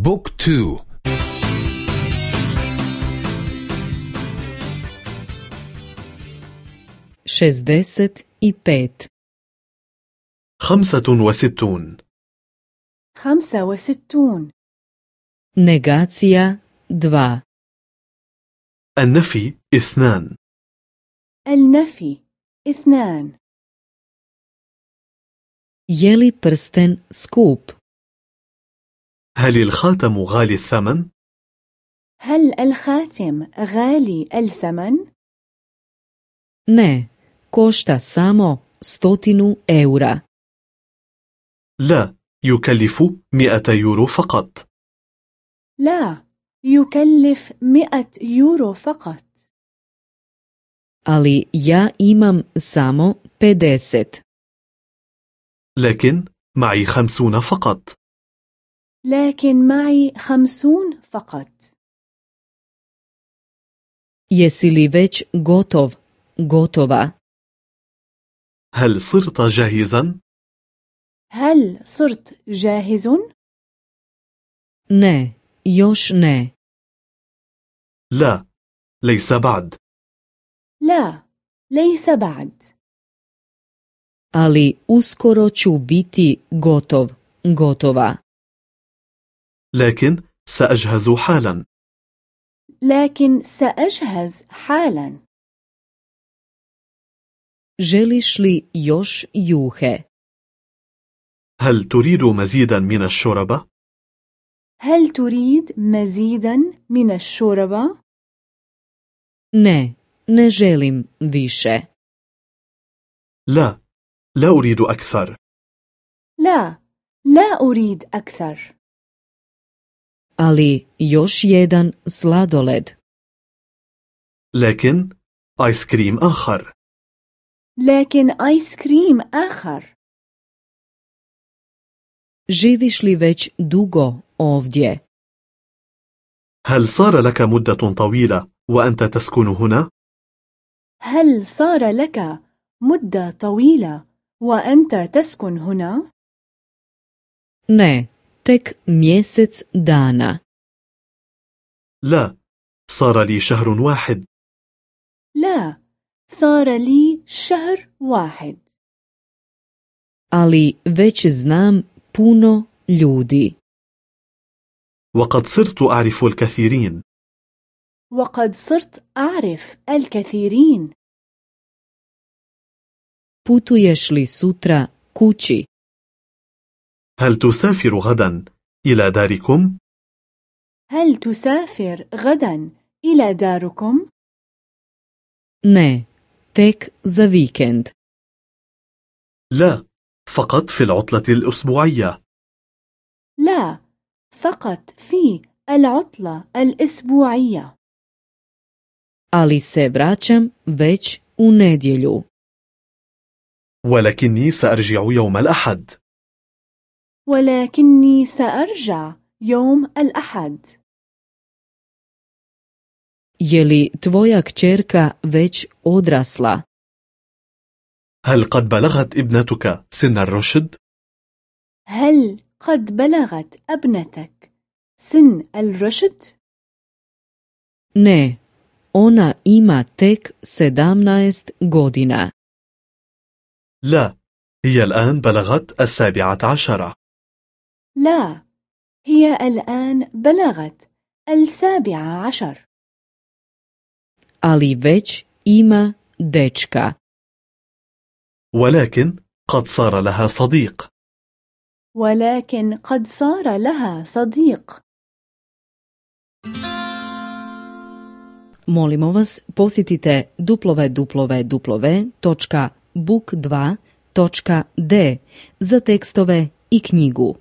بوك تو. šestdeset i pet خمسة وستون. خمسة وستون. negacija dva النفي اثنان. النفي اثنان. li prsten skup هل الخاتم غالي الثمن؟ هل الخاتم غالي الثمن؟ ne košta samo stotinu eura. لا يكلف مئة يورو فقط. لا يكلف مئة يورو فقط. Ali ja imam samo 50 لكن معي خمسون فقط. لكن معي خمسون فقط jesi li već gotov gotova هل صرت جاهزا؟ هل صرت جاهز؟ ne još ne لا ليس بعد لا ليس بعد ali uskoro ću biti gotov gotova لكن سأجهز حالا. لكن سأجهز حالا. Želiš li još juhe? هل تريد مزيدا من الشوربة؟ هل تريد مزيدا من الشوربة؟ ne ne želim više. لا لا أريد أكثر. لا لا أريد أكثر. Ali još jedan sladoled لكن آيس كريم آخر لكن آيس كريم آخر živiš li već dugo ovdje هل صار لك مدة طويلة وأنت تسكن هنا؟ هل صار لك مدة طويلة وأنت تسكن هنا؟ ne tek mjesec dana. لا صار لي شهر واحد. لا صار لي شهر واحد. Ali već znam puno ljudi. وقد صرت أعرف الكثيرين. وقد صرت أعرف الكثيرين. Putuješ li sutra kući? هل تسافر غدا إلى داركم؟ هل تسافر غدا إلى داركم؟ ne tek za vikend. لا فقط في العطلة الأسبوعية. لا فقط في العطلة الأسبوعية. Ali se vraćam već u nedjelju. ولكني سأرجع يوم الأحد. ولكني سأرجع يوم الأحد je li tvoja kćerka već odrasla هل قد بلغت ابنتك سن الرشد؟ هل قد بلغت ابنتك سن الرشد؟ ne ona ima tek 17 godina لا هي الآن بلغت السابعة عشرة لا هي الآن بلغت السابعة عشر ali već ima dečka ولكن قد صار لها صديق ولكن قد صار لها صديق Molimo vas, posjetite www.book2.d za tekstove i knjigu.